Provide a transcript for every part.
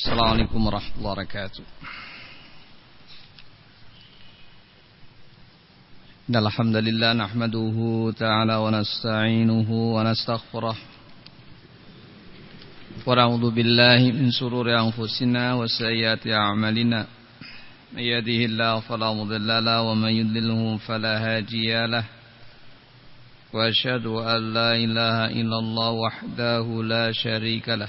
السلام عليكم ورحمة الله وبركاته إن الحمد لله نحمده تعالى ونستعينه ونستغفره ونعوذ بالله من شرور أنفسنا وسيئات أعمالنا من يهده الله فلا مضل له ومن يضلله فلا هادي له وأشهد أن لا إله إلا الله وحده لا شريك له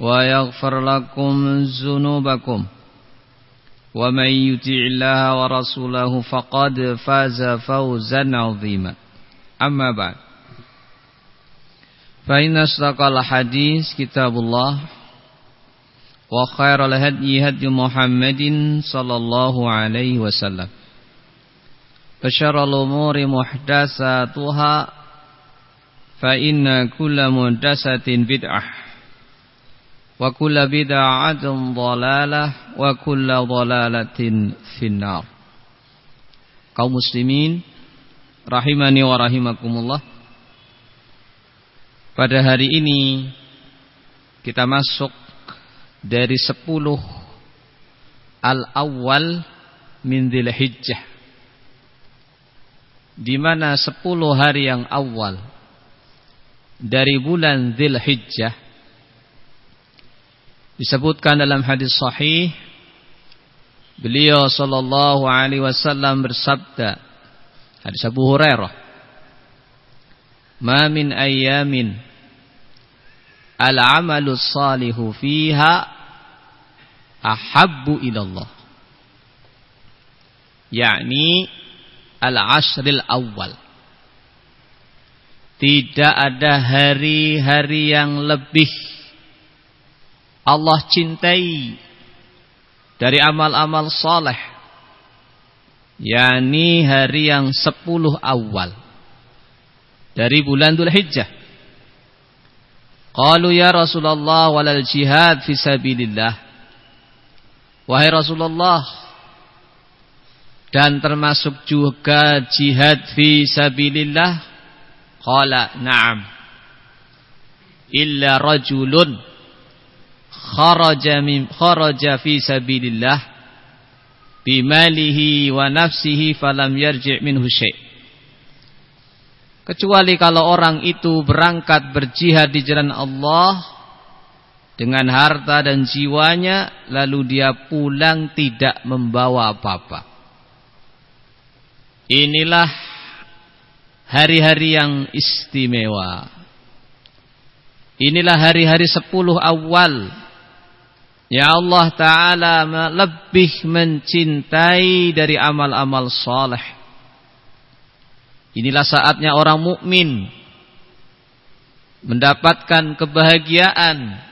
ويغفر لكم ذنوبكم ومن يطع الله ورسوله فقد فاز فوزا عظيما. أما بعد فإن أصدق الحديث كتاب الله وخير الهدي هدي محمد صلى الله عليه وسلم. فشر الأمور محدثاتها فإن كل محدثة بدعة. Wa kulla bid'atin dhalalah wa kulla dhalalatin finnar. Kaum muslimin rahimani wa rahimakumullah. Pada hari ini kita masuk dari sepuluh al-awwal min Dzulhijjah di mana sepuluh hari yang awal dari bulan Dzulhijjah Disebutkan dalam hadis sahih beliau sallallahu alaihi wasallam bersabda hadis Abu Hurairah Ma min ayyamin al-amalu salihu fiha ahabbu ila Allah yakni al-ashril awal tidak ada hari-hari yang lebih Allah cintai dari amal-amal soleh yakni hari yang sepuluh awal dari bulan Dhul Hijjah Qalu ya Rasulullah walal jihad fi sabilillah. Wahai Rasulullah dan termasuk juga jihad fi sabilillah? Qala na'am. Illa rajulun kharaja min kharaja fi sabilillah bimalihi wa nafsihi falam yarji' minhu syai' kecuali kalau orang itu berangkat berjihad di jalan Allah dengan harta dan jiwanya lalu dia pulang tidak membawa apa-apa. Inilah hari-hari yang istimewa. Inilah hari-hari sepuluh awal Ya Allah Ta'ala lebih mencintai dari amal-amal saleh. Inilah saatnya orang mukmin mendapatkan kebahagiaan,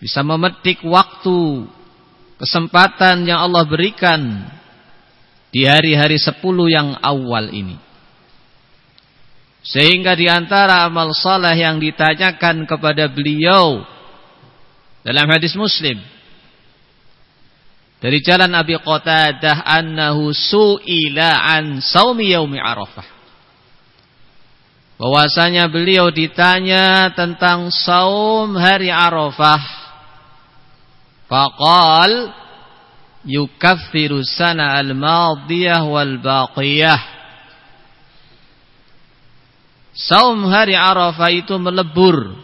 bisa memetik waktu, kesempatan yang Allah berikan di hari-hari sepuluh yang awal ini. Sehingga di antara amal saleh yang ditanyakan kepada beliau dalam hadis Muslim dari jalan Abi Qatadah annahu su'ila an saumi yaumi Arafah. Bahwasanya beliau ditanya tentang saum hari Arafah. Faqal yukaffiru sana al-madiyah wal baqiyah. Saum hari Arafah itu melebur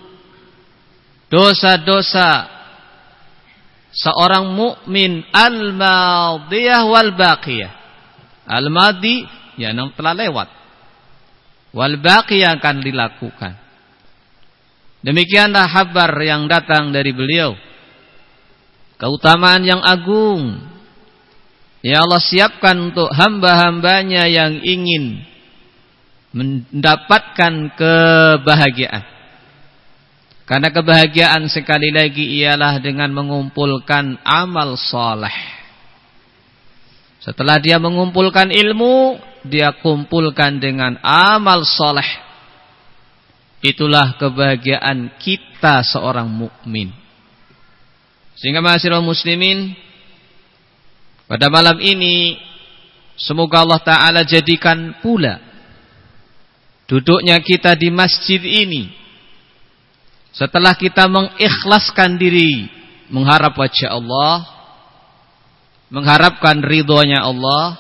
dosa-dosa seorang mukmin al-madiyah wal baqiyah. Al-madi yang telah lewat. Wal baqiyah akan dilakukan. Demikianlah kabar yang datang dari beliau. Keutamaan yang agung. Ya Allah siapkan untuk hamba-hambanya yang ingin mendapatkan kebahagiaan. Karena kebahagiaan sekali lagi ialah dengan mengumpulkan amal soleh. Setelah dia mengumpulkan ilmu, dia kumpulkan dengan amal soleh. Itulah kebahagiaan kita seorang mukmin. Sehingga mahasiswa muslimin, pada malam ini, semoga Allah Ta'ala jadikan pula duduknya kita di masjid ini setelah kita mengikhlaskan diri mengharap wajah Allah, mengharapkan ridhonya Allah,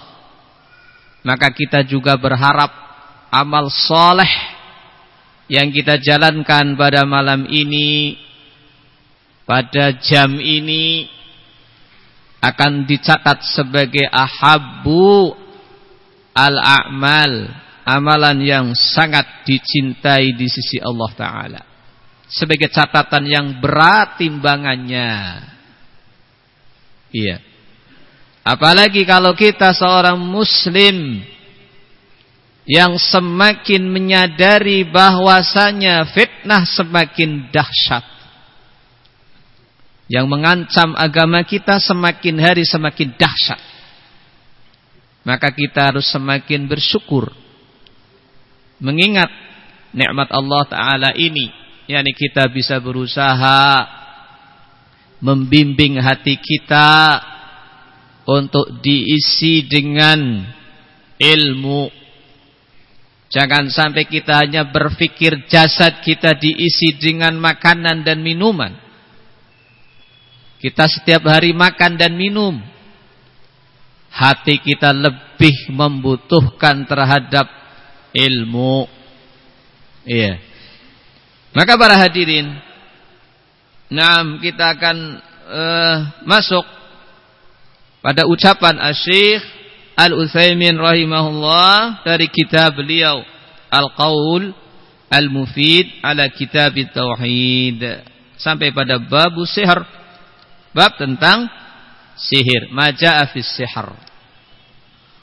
maka kita juga berharap amal soleh yang kita jalankan pada malam ini, pada jam ini, akan dicatat sebagai ahabu al-a'mal, amalan yang sangat dicintai di sisi Allah Ta'ala sebagai catatan yang berat timbangannya. Iya. Apalagi kalau kita seorang muslim yang semakin menyadari bahwasanya fitnah semakin dahsyat. Yang mengancam agama kita semakin hari semakin dahsyat. Maka kita harus semakin bersyukur. Mengingat nikmat Allah Ta'ala ini yakni kita bisa berusaha membimbing hati kita untuk diisi dengan ilmu. Jangan sampai kita hanya berpikir jasad kita diisi dengan makanan dan minuman. Kita setiap hari makan dan minum. Hati kita lebih membutuhkan terhadap ilmu. Iya. Maka para hadirin, nah kita akan uh, masuk pada ucapan Asy-Syaikh Al-Utsaimin rahimahullah dari kitab beliau Al-Qaul Al-Mufid ala Kitab Tauhid sampai pada bab sihir bab tentang sihir. Maja'a fi sihir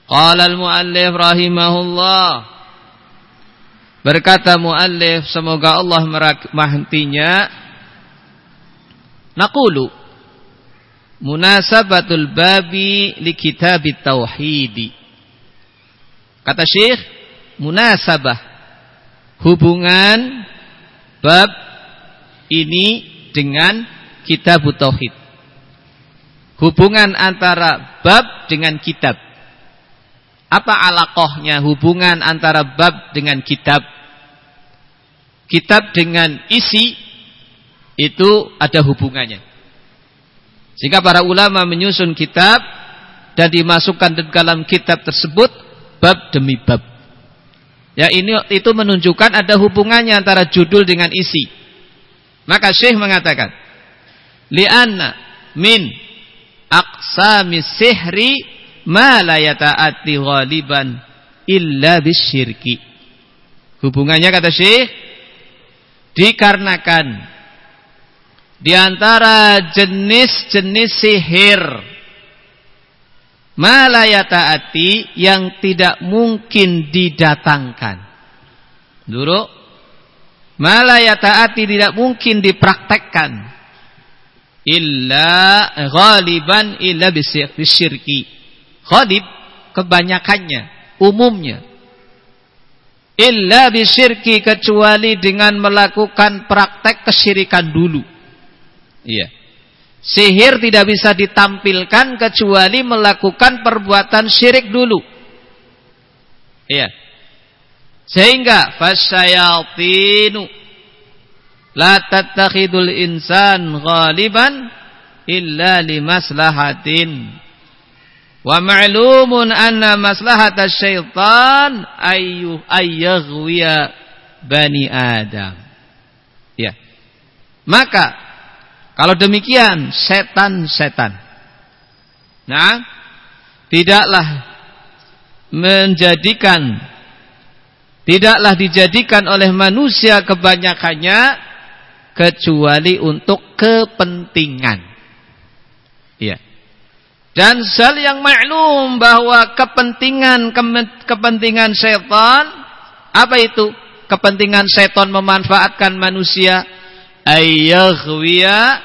qala al-muallif rahimahullah Berkata muallif semoga Allah merahmatinya Naqulu munasabatul babi li kitab tauhid. Kata Syekh munasabah hubungan bab ini dengan kitab tauhid. Hubungan antara bab dengan kitab. Apa alakohnya hubungan antara bab dengan kitab? Kitab dengan isi itu ada hubungannya. Sehingga para ulama menyusun kitab dan dimasukkan di dalam kitab tersebut bab demi bab. Ya ini itu menunjukkan ada hubungannya antara judul dengan isi. Maka Syekh mengatakan, li'anna min aqsamis sihri ma la yata'ati ghaliban illa bisyirki. Hubungannya kata Syekh dikarenakan di antara jenis-jenis sihir ma la yata'ati yang tidak mungkin didatangkan. Dulu ma la yata'ati tidak mungkin dipraktekkan illa ghaliban illa bisyirki Khalid kebanyakannya, umumnya. Illa bisyirki kecuali dengan melakukan praktek kesyirikan dulu. Iya. Sihir tidak bisa ditampilkan kecuali melakukan perbuatan syirik dulu. Iya. Sehingga fasyayatinu la tattakhidul insan ghaliban illa limaslahatin Wa ma'lumun anna maslahata syaitan ayu ayyaghwiya bani Adam. Ya. Maka Kalau demikian, setan-setan. Nah, tidaklah menjadikan tidaklah dijadikan oleh manusia kebanyakannya kecuali untuk kepentingan. Dan hal yang maklum bahwa kepentingan kepentingan setan apa itu? Kepentingan setan memanfaatkan manusia ayyaghwiya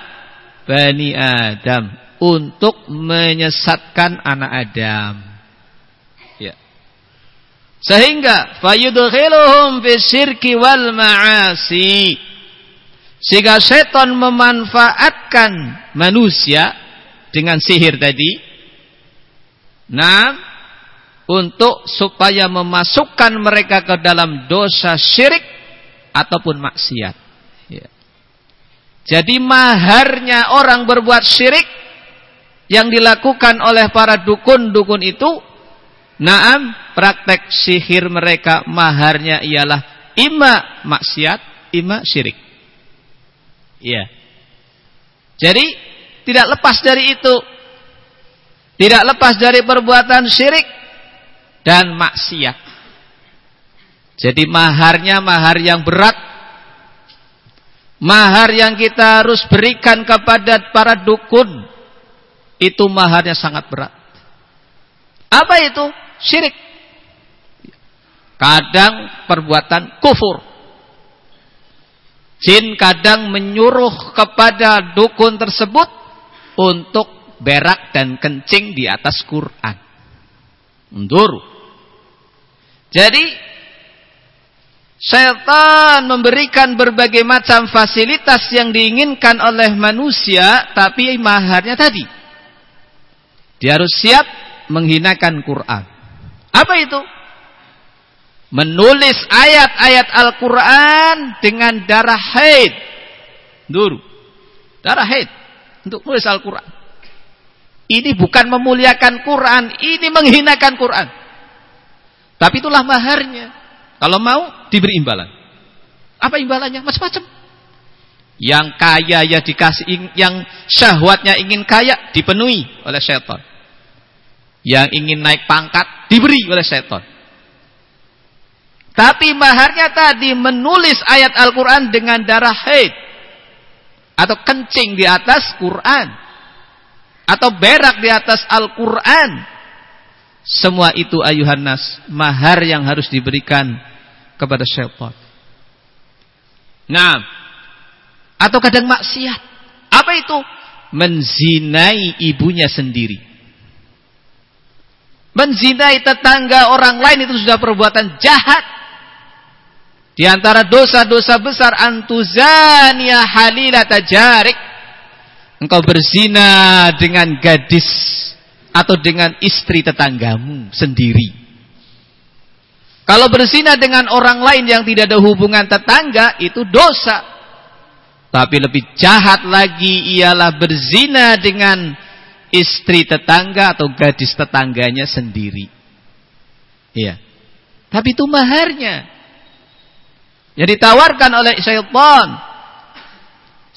Bani Adam untuk menyesatkan anak Adam. Ya. Sehingga fayudkhiluhum fi syirki wal ma'asi. Sehingga setan memanfaatkan manusia dengan sihir tadi. Nah, untuk supaya memasukkan mereka ke dalam dosa syirik ataupun maksiat. Jadi maharnya orang berbuat syirik yang dilakukan oleh para dukun-dukun itu, naam praktek sihir mereka maharnya ialah ima maksiat, ima syirik. Iya. Jadi tidak lepas dari itu. Tidak lepas dari perbuatan syirik dan maksiat. Jadi maharnya mahar yang berat Mahar yang kita harus berikan kepada para dukun itu maharnya sangat berat. Apa itu? Syirik. Kadang perbuatan kufur. Jin kadang menyuruh kepada dukun tersebut untuk berak dan kencing di atas Quran. Mundur. Jadi Syaitan memberikan berbagai macam fasilitas yang diinginkan oleh manusia, tapi maharnya tadi. Dia harus siap menghinakan Quran. Apa itu? Menulis ayat-ayat Al-Quran dengan darah haid. Dulu. Darah haid. Untuk menulis Al-Quran. Ini bukan memuliakan Quran. Ini menghinakan Quran. Tapi itulah maharnya. Kalau mau diberi imbalan. Apa imbalannya? Macam-macam. Yang kaya ya dikasih yang syahwatnya ingin kaya dipenuhi oleh setan. Yang ingin naik pangkat diberi oleh setan. Tapi maharnya tadi menulis ayat Al-Qur'an dengan darah haid atau kencing di atas Quran atau berak di atas Al-Qur'an semua itu ayuhan nas, mahar yang harus diberikan kepada syaitan. Nah, atau kadang maksiat. Apa itu? Menzinai ibunya sendiri. Menzinai tetangga orang lain itu sudah perbuatan jahat. Di antara dosa-dosa besar antuzania halilata jarik. Engkau berzina dengan gadis atau dengan istri tetanggamu sendiri. Kalau berzina dengan orang lain yang tidak ada hubungan tetangga itu dosa. Tapi lebih jahat lagi ialah berzina dengan istri tetangga atau gadis tetangganya sendiri. Iya. Tapi itu maharnya. Yang ditawarkan oleh syaitan.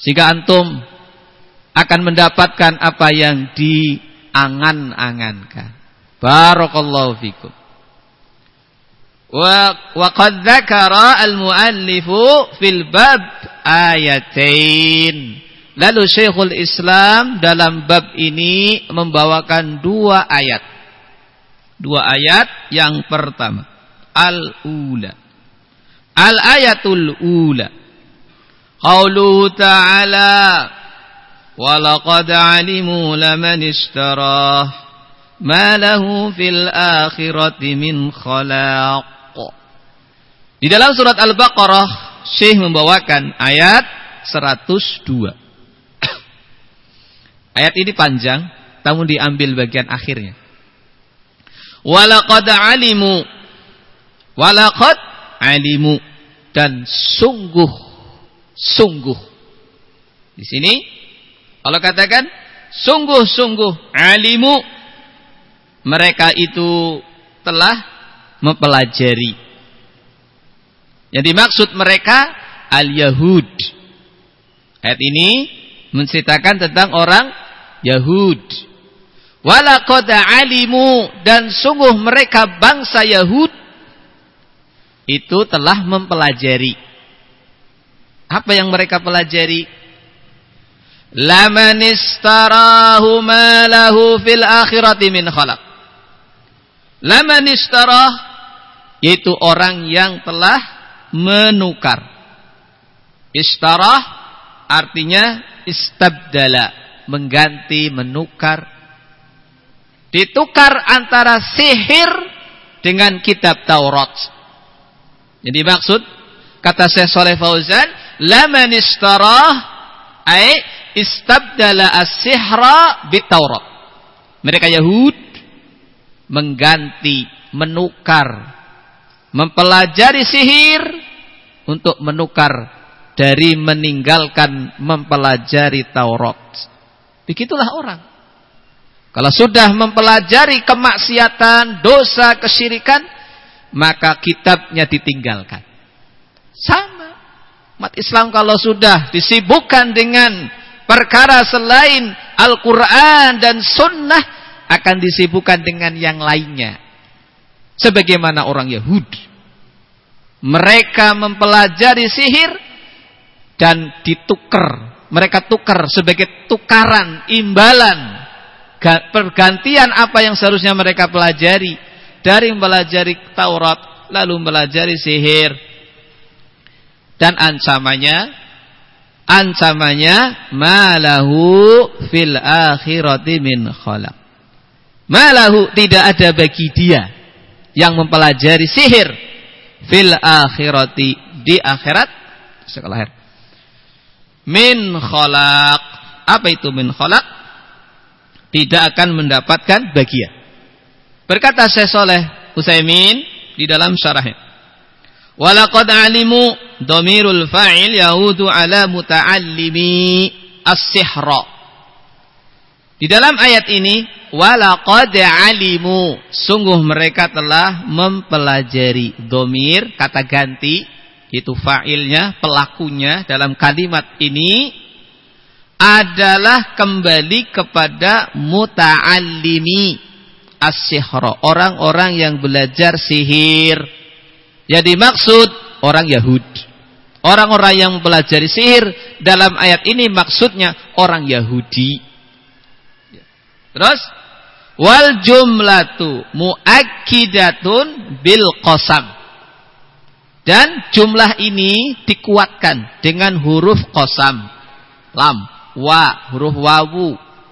Sehingga antum akan mendapatkan apa yang di angan-angankan. Barakallahu fikum. Wa wa qad dzakara al-muallifu fil bab ayatain. Lalu Syekhul Islam dalam bab ini membawakan dua ayat. Dua ayat yang pertama. Al-ula. Al-ayatul ula. Qauluhu ta'ala walaqad alimu laman ishtarah ma lahu fil akhirati min khalaq. Di dalam surat Al-Baqarah Syekh membawakan ayat 102. ayat ini panjang namun diambil bagian akhirnya. Walaqad alimu walaqad alimu dan sungguh sungguh di sini Allah katakan sungguh-sungguh alimu mereka itu telah mempelajari. Yang dimaksud mereka al-Yahud. Ayat ini menceritakan tentang orang Yahud. Walaqad alimu dan sungguh mereka bangsa Yahud itu telah mempelajari. Apa yang mereka pelajari? Laman istarahu ma lahu fil akhirati min khalaq. Laman yaitu orang yang telah menukar. Istarah artinya istabdala, mengganti, menukar. Ditukar antara sihir dengan kitab Taurat. Jadi maksud kata Syekh Saleh Fauzan, "Laman istarah ay istabdala as-sihra bit-Taurat." Mereka Yahud mengganti, menukar, mempelajari sihir untuk menukar dari meninggalkan mempelajari Taurat. Begitulah orang. Kalau sudah mempelajari kemaksiatan, dosa, kesyirikan, maka kitabnya ditinggalkan. Sama. Umat Islam kalau sudah disibukkan dengan perkara selain Al-Quran dan Sunnah, akan disibukkan dengan yang lainnya. Sebagaimana orang Yahudi. Mereka mempelajari sihir dan ditukar. Mereka tukar sebagai tukaran, imbalan. Pergantian apa yang seharusnya mereka pelajari dari mempelajari Taurat lalu mempelajari sihir. Dan ancamannya ancamannya malahu fil akhirati min khalaq. Malahu tidak ada bagi dia yang mempelajari sihir fil akhirati di akhirat sekolah min khalaq. Apa itu min khalaq? Tidak akan mendapatkan bagian Berkata Syekh Saleh Utsaimin di dalam syarahnya. Walaqad alimu dhamirul fa'il yaudu ala muta'allimi as-sihra. Di dalam ayat ini walaqad alimu sungguh mereka telah mempelajari domir kata ganti itu fa'ilnya pelakunya dalam kalimat ini adalah kembali kepada muta'allimi as-sihra, orang-orang yang belajar sihir. Jadi maksud orang Yahudi. Orang-orang yang mempelajari sihir dalam ayat ini maksudnya orang Yahudi. Terus wal jumlatu muakkidatun bil qasam. Dan jumlah ini dikuatkan dengan huruf qasam. Lam, wa, huruf wawu,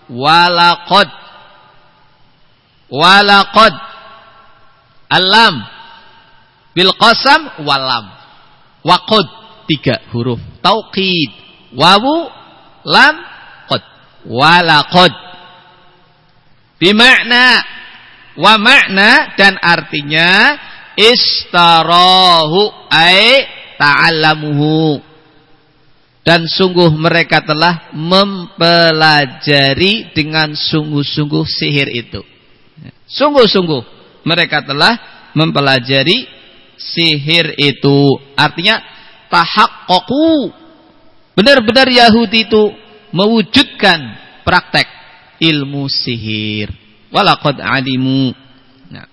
walaqad walaqad alam bil qasam walam. Waqad tiga huruf. Tauqid. Wawu lam qad. Walaqad. Bimakna. Wa makna dan artinya istarahu ay ta'allamuhu. Dan sungguh mereka telah mempelajari dengan sungguh-sungguh sihir itu Sungguh-sungguh mereka telah mempelajari sihir itu. Artinya tahaqqaqu. Benar-benar Yahudi itu mewujudkan praktek ilmu sihir. Walaqad alimu. Nah.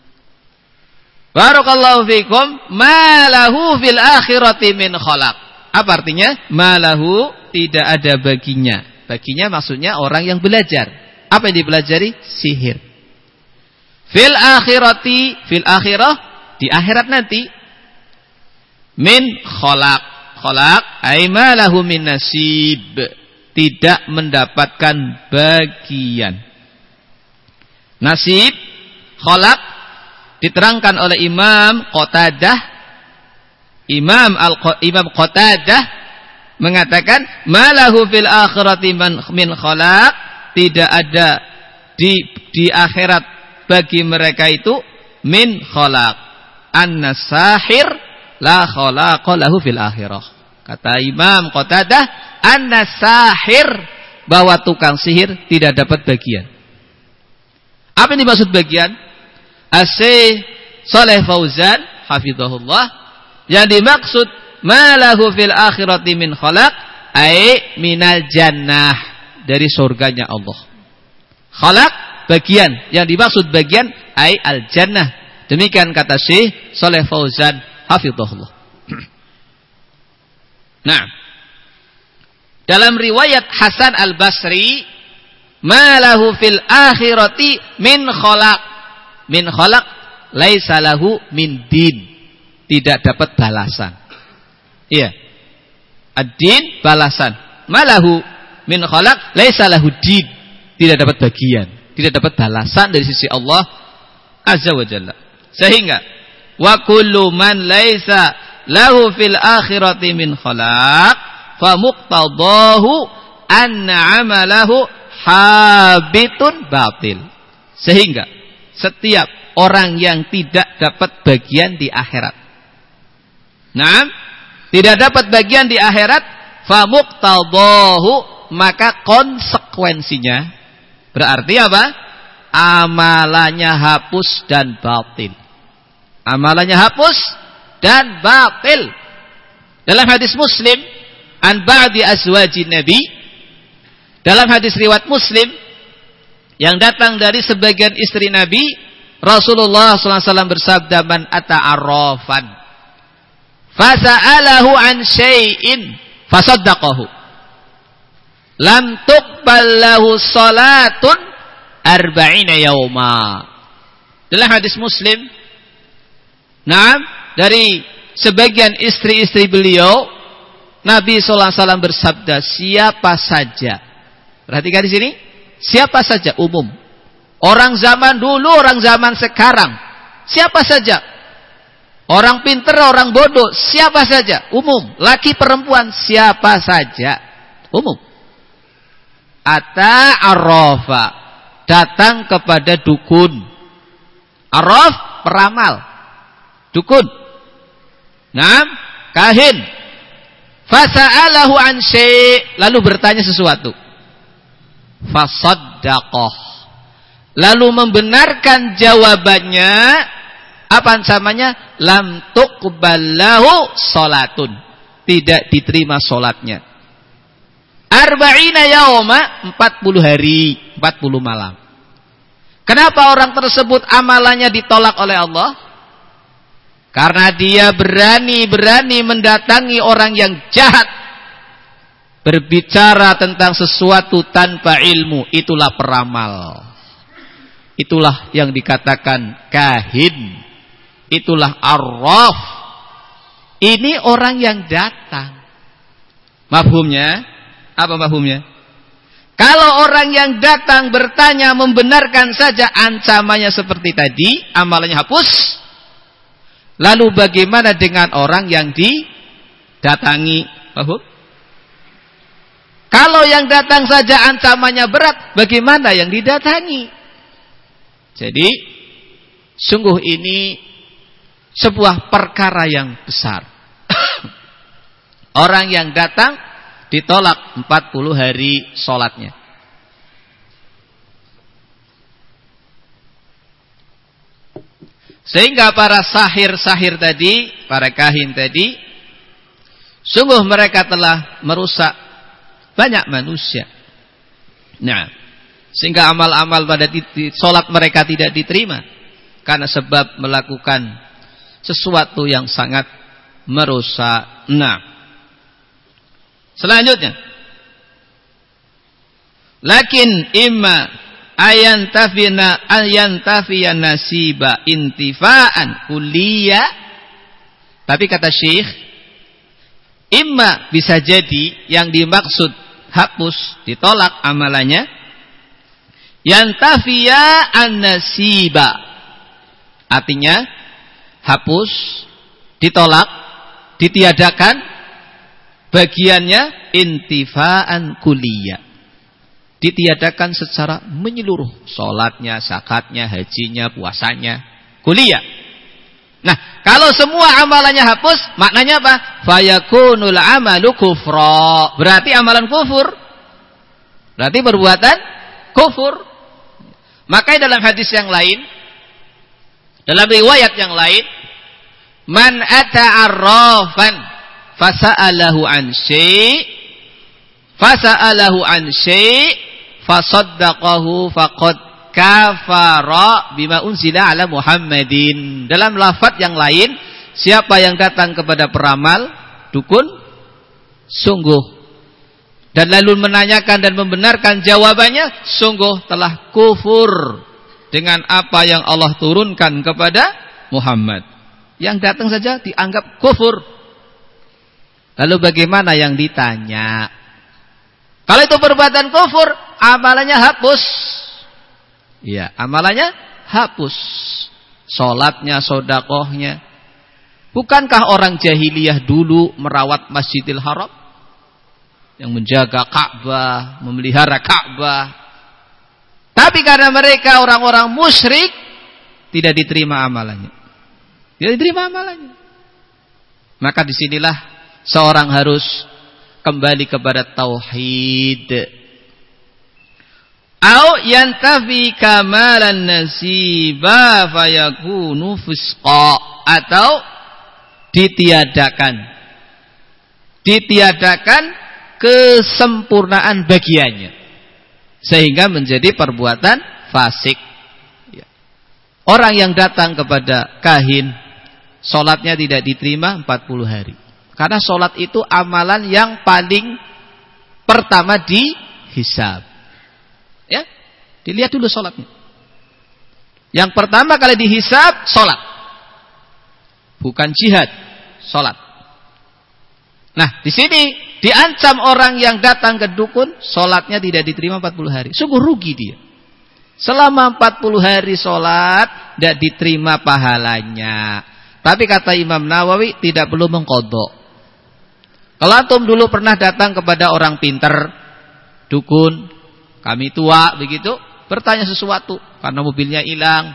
Barakallahu fikum ma lahu fil akhirati min khalaq. Apa artinya? Malahu tidak ada baginya. Baginya maksudnya orang yang belajar. Apa yang dipelajari? Sihir. Fil akhirati, fil akhirah di akhirat nanti. Min kholak kholak aimalahu min nasib. Tidak mendapatkan bagian. Nasib kholak diterangkan oleh Imam Qatadah. Imam Al Imam Qatadah mengatakan malahu fil akhirati min kholak tidak ada di di akhirat bagi mereka itu min khalaq. Anna sahir la khalaqa lahu fil akhirah. Kata Imam Qatadah, anna sahir bahwa tukang sihir tidak dapat bagian. Apa yang dimaksud bagian? Asy Saleh Fauzan hafizahullah yang dimaksud ma lahu fil akhirati min khalaq ai minal jannah dari surganya Allah. Khalaq bagian, yang dimaksud bagian ai al-jannah. Demikian kata Syekh Saleh Fauzan hafizahullah. nah, dalam riwayat Hasan Al-Basri, "Malahu fil akhirati min khalaq." Min khalaq laisa lahu min din. Tidak dapat balasan. Iya. Ad-din balasan. Malahu min khalaq laisa lahu din. Tidak dapat bagian, tidak dapat balasan dari sisi Allah Azza wa Jalla. Sehingga wa kullu man laisa lahu fil akhirati min khalaq fa muqtadahu anna amalahu habitun batil. Sehingga setiap orang yang tidak dapat bagian di akhirat. Nah, tidak dapat bagian di akhirat, famuqtadahu maka konsekuensinya berarti apa? Amalannya hapus dan batil. Amalannya hapus dan batil. Dalam hadis Muslim, an ba'di azwaji Nabi, dalam hadis riwayat Muslim yang datang dari sebagian istri Nabi, Rasulullah SAW bersabda man ata'arrafan fasa'alahu an syai'in fasaddaqahu lam tuqbal lahu salatun arba'ina yauma dalam hadis muslim nah dari sebagian istri-istri beliau Nabi SAW bersabda siapa saja perhatikan di sini siapa saja umum Orang zaman dulu, orang zaman sekarang. Siapa saja. Orang pinter, orang bodoh. Siapa saja. Umum. Laki perempuan. Siapa saja. Umum. Ata arrofa. Datang kepada dukun. Arrof, peramal. Dukun. Nah, kahin. Fasa'alahu an Lalu bertanya sesuatu. Fasaddaqah lalu membenarkan jawabannya apa ancamannya lam tuqballahu salatun tidak diterima salatnya arba'ina yauma 40 hari 40 malam kenapa orang tersebut amalannya ditolak oleh Allah karena dia berani-berani mendatangi orang yang jahat berbicara tentang sesuatu tanpa ilmu itulah peramal Itulah yang dikatakan kahin. Itulah arraf. Ini orang yang datang. Mafhumnya? Apa mafhumnya? Kalau orang yang datang bertanya membenarkan saja ancamannya seperti tadi, amalannya hapus. Lalu bagaimana dengan orang yang didatangi? Mafhum? Kalau yang datang saja ancamannya berat, bagaimana yang didatangi? Jadi sungguh ini sebuah perkara yang besar. Orang yang datang ditolak 40 hari sholatnya. Sehingga para sahir-sahir tadi, para kahin tadi, sungguh mereka telah merusak banyak manusia. Nah, sehingga amal-amal pada solat mereka tidak diterima. Karena sebab melakukan sesuatu yang sangat merusak. Nah. Selanjutnya. Lakin imma ayan tafiya nasiba intifaan kuliya. Tapi kata Syekh, imma bisa jadi yang dimaksud hapus, ditolak amalannya Yantafiya an-nasiba. Artinya hapus, ditolak, ditiadakan bagiannya intifaan kuliah. Ditiadakan secara menyeluruh. Sholatnya, zakatnya, hajinya, puasanya, kuliah. Nah, kalau semua amalannya hapus, maknanya apa? Fayakunul amalu kufra. Berarti amalan kufur. Berarti perbuatan kufur. Maka dalam hadis yang lain, dalam riwayat yang lain, man ata'arrafan fasa'alahu an syai' fasa'alahu an syai' fasaddaqahu faqad kafara bima unzila ala Muhammadin. Dalam lafaz yang lain, siapa yang datang kepada peramal, dukun, sungguh dan lalu menanyakan dan membenarkan jawabannya, sungguh telah kufur dengan apa yang Allah turunkan kepada Muhammad. Yang datang saja dianggap kufur. Lalu bagaimana yang ditanya? Kalau itu perbuatan kufur, amalannya hapus. Iya, amalannya hapus. Solatnya, sodakohnya. Bukankah orang jahiliyah dulu merawat masjidil haram? Yang menjaga Ka'bah, memelihara Ka'bah. Tapi karena mereka orang-orang musyrik, tidak diterima amalannya. Tidak diterima amalannya. Maka di sinilah seorang harus kembali kepada tauhid. Au yantafi kamalan nasiba fayakunu fusqa. Atau ditiadakan. Ditiadakan kesempurnaan bagiannya. Sehingga menjadi perbuatan fasik. Ya. orang yang datang kepada kahin solatnya tidak diterima 40 hari karena solat itu amalan yang paling pertama dihisab Ya, dilihat dulu sholatnya. Yang pertama kali dihisap sholat, bukan jihad, sholat. Nah, di sini diancam orang yang datang ke dukun, sholatnya tidak diterima 40 hari. Sungguh rugi dia. Selama 40 hari sholat, tidak diterima pahalanya. Tapi kata Imam Nawawi, tidak perlu mengkodok. Kalau antum dulu pernah datang kepada orang pinter, dukun, kami tua begitu, bertanya sesuatu karena mobilnya hilang,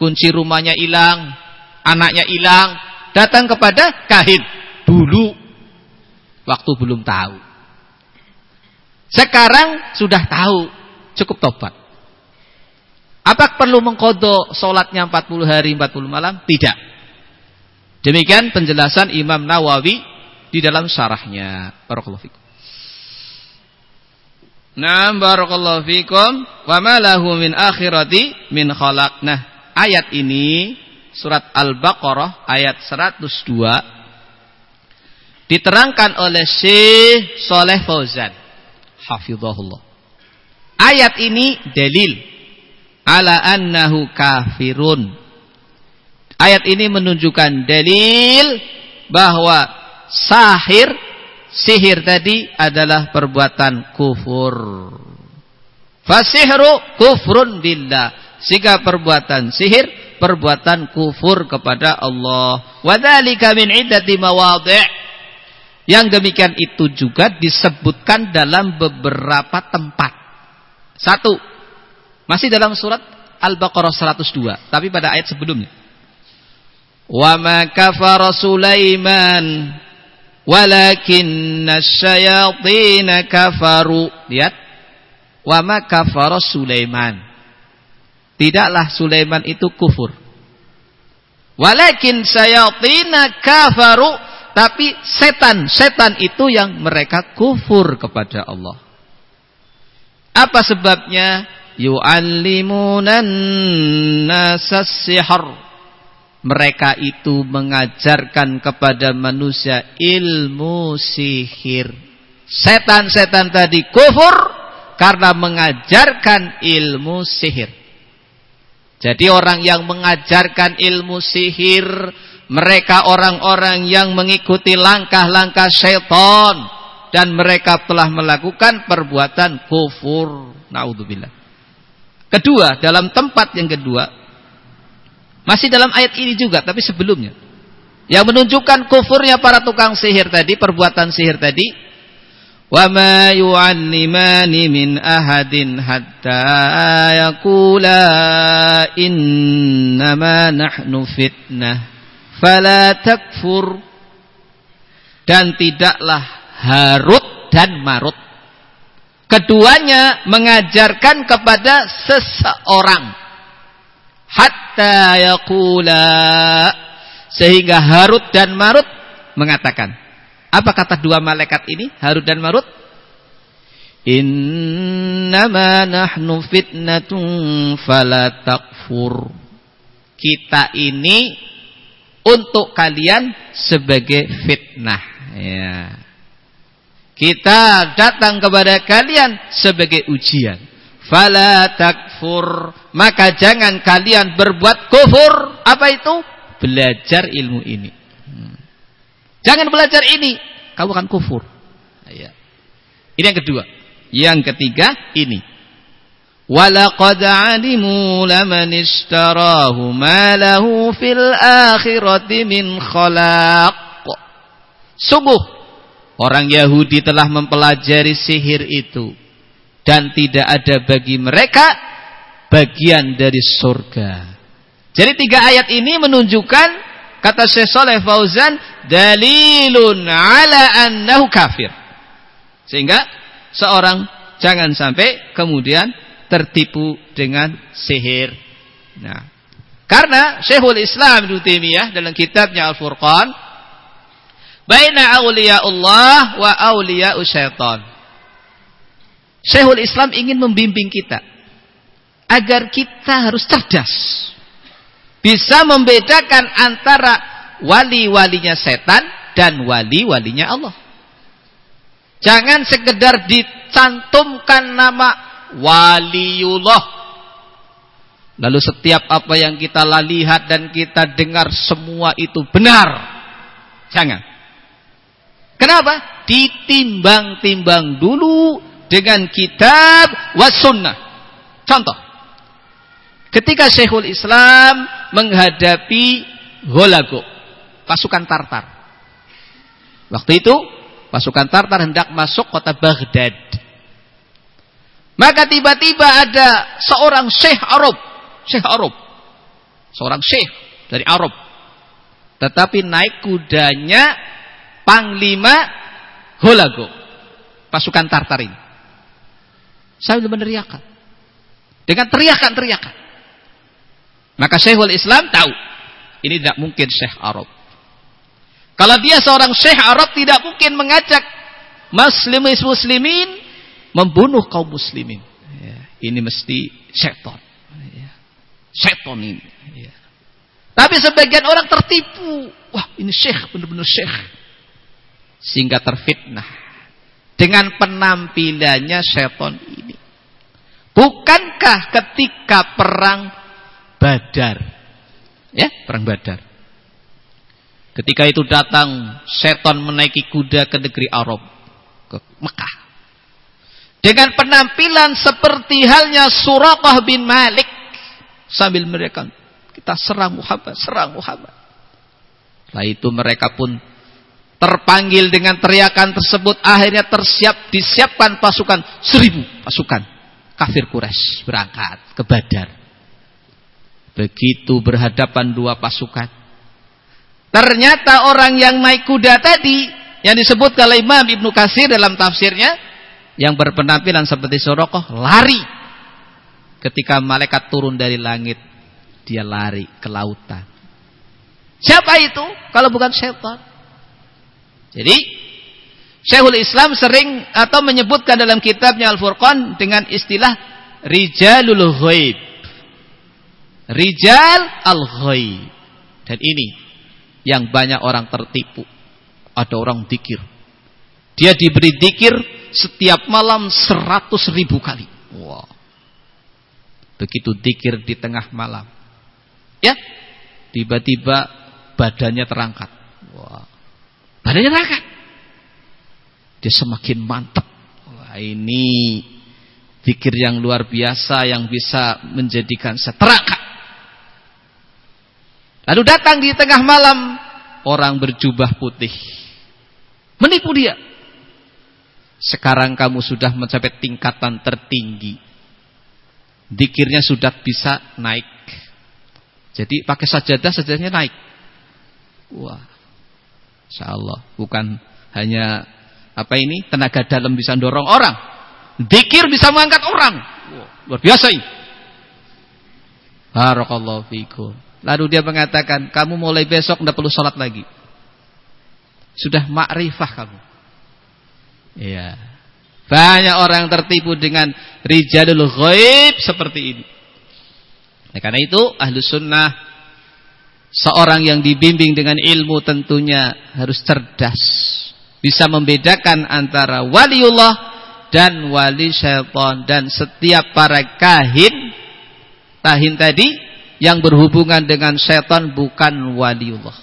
kunci rumahnya hilang, anaknya hilang, datang kepada kahin dulu waktu belum tahu. Sekarang sudah tahu, cukup tobat. Apa perlu mengkodok solatnya 40 hari 40 malam? Tidak. Demikian penjelasan Imam Nawawi di dalam syarahnya. Barakallahu Naam barakallahu fikum wa ma lahu min akhirati min khalaq. Nah, ayat ini surat Al-Baqarah ayat 102 diterangkan oleh Syekh Saleh Fauzan hafizahullah. Ayat ini dalil ala annahu kafirun. Ayat ini menunjukkan dalil bahwa sahir sihir tadi adalah perbuatan kufur. Fasihru kufrun billah. Sehingga perbuatan sihir perbuatan kufur kepada Allah. Wadzalika min iddati mawadhi'. Yang demikian itu juga disebutkan dalam beberapa tempat. Satu, masih dalam surat Al-Baqarah 102, tapi pada ayat sebelumnya. Wa ma Sulaiman Walakinna syayatina kafaru. Lihat. Wa ma kafara Sulaiman. Tidaklah Sulaiman itu kufur. Walakin syayatina kafaru. Tapi setan, setan itu yang mereka kufur kepada Allah. Apa sebabnya? Yu'allimunan nasas sihr mereka itu mengajarkan kepada manusia ilmu sihir. Setan-setan tadi kufur karena mengajarkan ilmu sihir. Jadi orang yang mengajarkan ilmu sihir, mereka orang-orang yang mengikuti langkah-langkah syaitan dan mereka telah melakukan perbuatan kufur. Naudzubillah. Kedua, dalam tempat yang kedua, masih dalam ayat ini juga, tapi sebelumnya. Yang menunjukkan kufurnya para tukang sihir tadi, perbuatan sihir tadi. Ma yu'allimani min ahadin hatta yaqula innama nahnu fitnah. Fala takfur. Dan tidaklah Harut dan Marut. Keduanya mengajarkan kepada seseorang hatta yaqula sehingga Harut dan Marut mengatakan apa kata dua malaikat ini Harut dan Marut Innama nahnu fitnatun fala takfur. Kita ini untuk kalian sebagai fitnah. Ya. Kita datang kepada kalian sebagai ujian. Fala takfur. Maka jangan kalian berbuat kufur. Apa itu? Belajar ilmu ini. Hmm. Jangan belajar ini. Kamu akan kufur. Ya. Ini yang kedua. Yang ketiga ini. Walaqad alimu laman ishtarahu ma lahu fil akhirati min khalaq. Sungguh orang Yahudi telah mempelajari sihir itu dan tidak ada bagi mereka bagian dari surga. Jadi tiga ayat ini menunjukkan kata Syekh Saleh Fauzan dalilun ala annahu kafir. Sehingga seorang jangan sampai kemudian tertipu dengan sihir. Nah, karena Syekhul Islam Ibnu Taimiyah dalam kitabnya Al-Furqan baina auliya Allah wa auliya syaitan. Syekhul Islam ingin membimbing kita agar kita harus cerdas. Bisa membedakan antara wali-walinya setan dan wali-walinya Allah. Jangan sekedar dicantumkan nama waliullah. Lalu setiap apa yang kita lihat dan kita dengar semua itu benar. Jangan. Kenapa? Ditimbang-timbang dulu dengan kitab was sunnah. Contoh. Ketika Syekhul Islam menghadapi Golago, pasukan Tartar. Waktu itu Pasukan Tartar hendak masuk kota Baghdad. Maka tiba-tiba ada seorang syekh Arab. Syekh Arab. Seorang syekh dari Arab. Tetapi naik kudanya Panglima Holago. Pasukan Tartar ini. Sambil meneriakan. Dengan teriakan-teriakan. Maka Syekhul Islam tahu. Ini tidak mungkin Syekh Arab. Kalau dia seorang syekh Arab tidak mungkin mengajak muslimis muslimin membunuh kaum muslimin. Ya, ini mesti seton. Ya, seton ini. Ya. Tapi sebagian orang tertipu. Wah ini syekh, benar-benar syekh. Sehingga terfitnah. Dengan penampilannya seton ini. Bukankah ketika perang badar. Ya, perang badar. Ketika itu datang setan menaiki kuda ke negeri Arab, ke Mekah. Dengan penampilan seperti halnya Suraqah bin Malik sambil mereka kita serang Muhammad, serang Muhammad. Setelah itu mereka pun terpanggil dengan teriakan tersebut akhirnya tersiap disiapkan pasukan seribu pasukan kafir Quraisy berangkat ke Badar. Begitu berhadapan dua pasukan Ternyata orang yang naik kuda tadi yang disebut oleh Imam Ibnu Kasir dalam tafsirnya yang berpenampilan seperti Sorokoh lari ketika malaikat turun dari langit dia lari ke lautan. Siapa itu kalau bukan setan? Jadi Syekhul Islam sering atau menyebutkan dalam kitabnya Al-Furqan dengan istilah rijalul ghaib. Rijal al-ghaib. Dan ini yang banyak orang tertipu. Ada orang dikir. Dia diberi dikir setiap malam seratus ribu kali. Wow. Begitu dikir di tengah malam. Ya, tiba-tiba badannya terangkat. Wow. Badannya terangkat. Dia semakin mantap. Wah, ini dikir yang luar biasa yang bisa menjadikan saya terangkat. Lalu datang di tengah malam orang berjubah putih. Menipu dia. Sekarang kamu sudah mencapai tingkatan tertinggi. Dikirnya sudah bisa naik. Jadi pakai sajadah, sajadahnya naik. Wah. Insya Allah. Bukan hanya apa ini tenaga dalam bisa dorong orang. Dikir bisa mengangkat orang. Luar biasa ini. Barakallahu fikum. Lalu dia mengatakan, kamu mulai besok tidak perlu sholat lagi. Sudah makrifah kamu. Iya. Banyak orang tertipu dengan rijalul ghaib seperti ini. Nah, karena itu ahlu sunnah seorang yang dibimbing dengan ilmu tentunya harus cerdas. Bisa membedakan antara waliullah dan wali syaitan. Dan setiap para kahin, tahin tadi, yang berhubungan dengan syaitan bukan waliullah.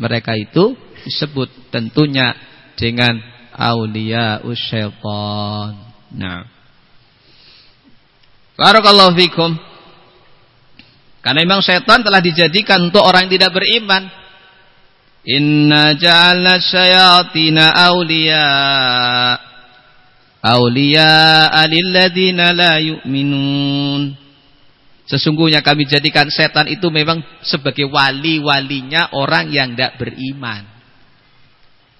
Mereka itu disebut tentunya dengan aulia syaitan. Nah. Barakallahu fikum. Karena memang setan telah dijadikan untuk orang yang tidak beriman. Inna ja'alna syayatina awliya awliya alilladina la yu'minun. Sesungguhnya kami jadikan setan itu memang sebagai wali-walinya orang yang tidak beriman.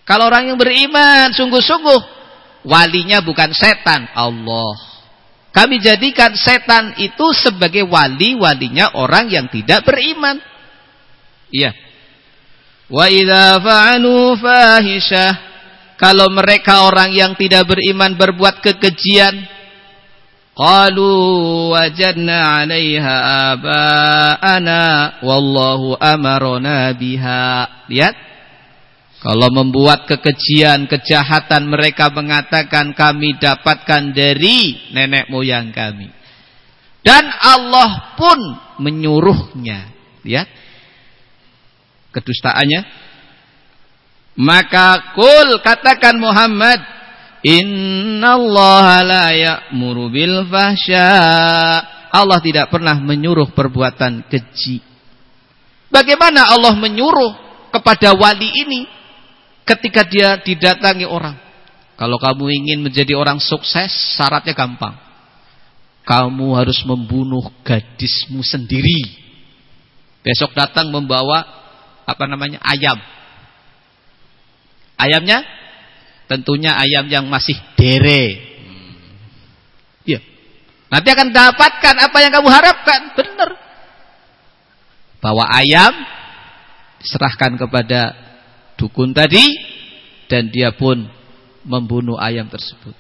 Kalau orang yang beriman sungguh-sungguh walinya bukan setan, Allah. Kami jadikan setan itu sebagai wali-walinya orang yang tidak beriman. Iya. Wa idza fa'alu fahisyah kalau mereka orang yang tidak beriman berbuat kekejian qalu wajadna 'alaiha aba'ana wallahu amarona biha. Lihat kalau membuat kekejian, kejahatan mereka mengatakan kami dapatkan dari nenek moyang kami. Dan Allah pun menyuruhnya. Lihat. Kedustaannya. Maka kul katakan Muhammad. Inna Allah la ya'muru bil fahsya. Allah tidak pernah menyuruh perbuatan keji. Bagaimana Allah menyuruh kepada wali ini ketika dia didatangi orang. Kalau kamu ingin menjadi orang sukses, syaratnya gampang. Kamu harus membunuh gadismu sendiri. Besok datang membawa apa namanya? ayam. Ayamnya tentunya ayam yang masih dere. Iya. Nanti akan dapatkan apa yang kamu harapkan. Benar. Bawa ayam serahkan kepada dukun tadi dan dia pun membunuh ayam tersebut.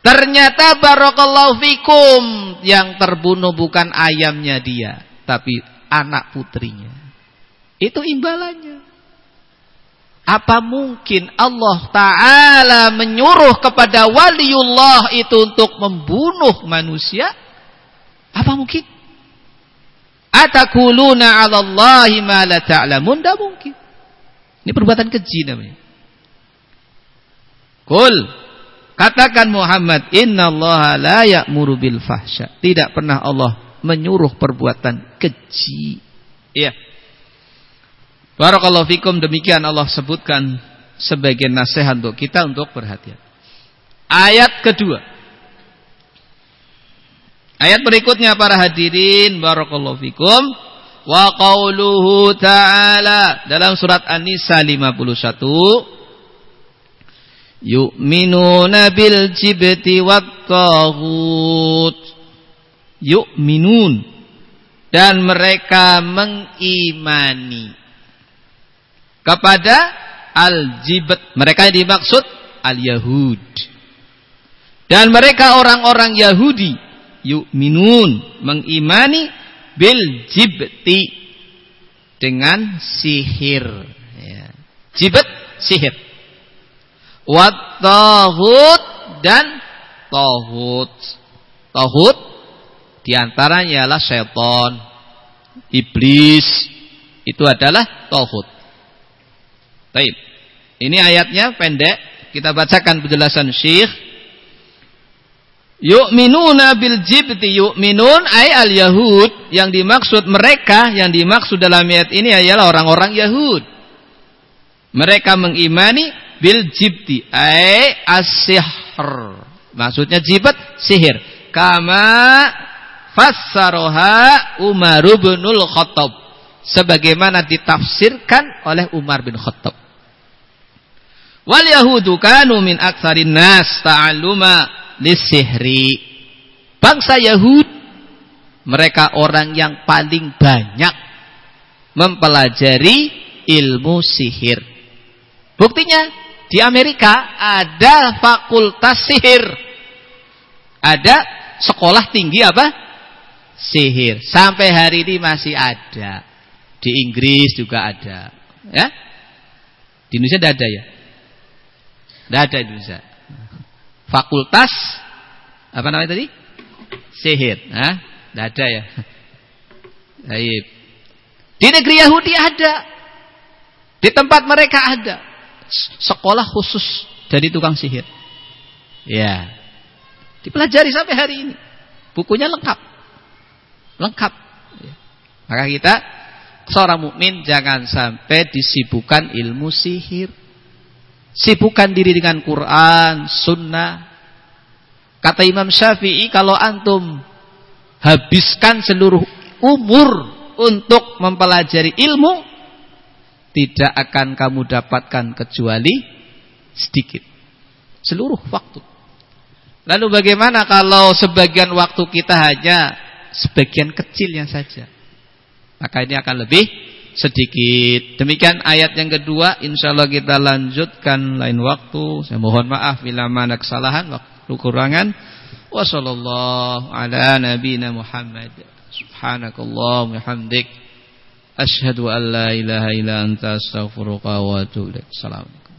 Ternyata barakallahu fikum yang terbunuh bukan ayamnya dia, tapi anak putrinya. Itu imbalannya. Apa mungkin Allah Ta'ala menyuruh kepada waliullah itu untuk membunuh manusia? Apa mungkin? Atakuluna ala Allahi ma la ta'lamun? Tidak mungkin. Ini perbuatan keji namanya. Kul katakan Muhammad, Inna Allah la ya'muru bil fahsya. Tidak pernah Allah menyuruh perbuatan keji. Iya. Barakallahu fikum demikian Allah sebutkan sebagai nasihat untuk kita untuk perhatian. Ayat kedua. Ayat berikutnya para hadirin barakallahu fikum. Wa qauluhu ta'ala dalam surat An-Nisa 51 Yu'minuna bil jibti wat taghut. Yu'minun. Dan mereka mengimani kepada al-jibt mereka yang dimaksud al-yahud. Dan mereka orang-orang Yahudi yu'minun mengimani bil jibti dengan sihir. Ya. jibt sihir. Wat tahut dan tahut tahut di antaranya adalah seton iblis. Itu adalah tahut Baik. Ini ayatnya pendek. Kita bacakan penjelasan Syekh Yu'minuna bil jibti yu'minun ay al yahud yang dimaksud mereka yang dimaksud dalam ayat ini adalah orang-orang Yahud. Mereka mengimani bil jibti ay as-sihr. Maksudnya jibat sihir. Kama fassaroha Umar bin Khattab sebagaimana ditafsirkan oleh Umar bin Khattab. Wal yahudu kanu min aktsarin nas ta'alluma lisihri. Bangsa Yahud mereka orang yang paling banyak mempelajari ilmu sihir. Buktinya Di Amerika ada fakultas sihir. Ada sekolah tinggi apa? Sihir. Sampai hari ini masih ada. Di Inggris juga ada. Ya? Di Indonesia tidak ada ya? Tidak ada di Indonesia. Fakultas apa namanya tadi? Sihir. Hah? Tidak ada ya? Baik. Di negeri Yahudi ada. Di tempat mereka ada. Sekolah khusus dari tukang sihir. Ya. Dipelajari sampai hari ini. Bukunya lengkap. Lengkap. Maka kita seorang mukmin jangan sampai disibukkan ilmu sihir. Sibukkan diri dengan Quran, sunnah. Kata Imam Syafi'i kalau antum habiskan seluruh umur untuk mempelajari ilmu tidak akan kamu dapatkan kecuali sedikit seluruh waktu lalu bagaimana kalau sebagian waktu kita hanya sebagian kecilnya saja maka ini akan lebih sedikit. Demikian ayat yang kedua. Insyaallah kita lanjutkan lain waktu. Saya mohon maaf bila mana kesalahan waktu kurangan wa sallallahu ala nabiyina Muhammad. Subhanakallah bihamdik. Asyhadu an la ilaha illa anta astaghfiruka wa atubu ilaik. Assalamualaikum